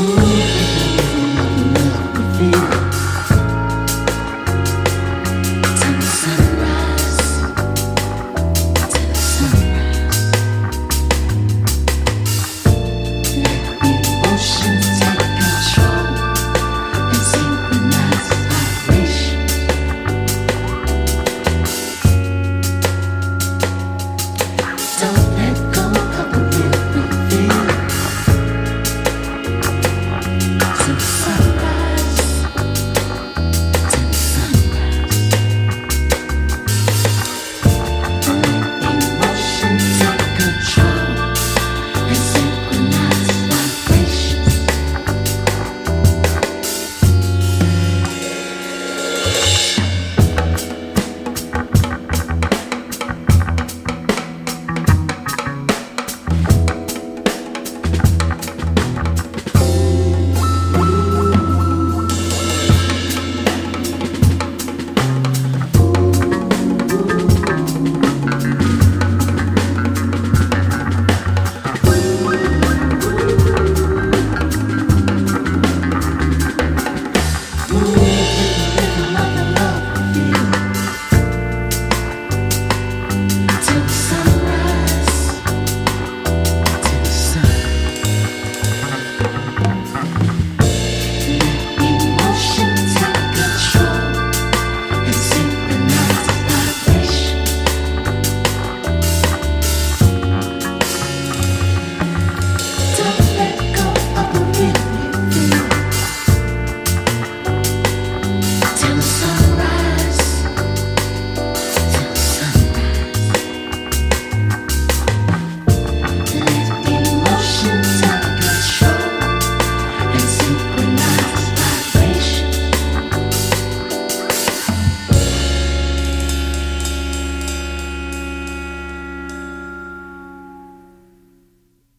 Ooh.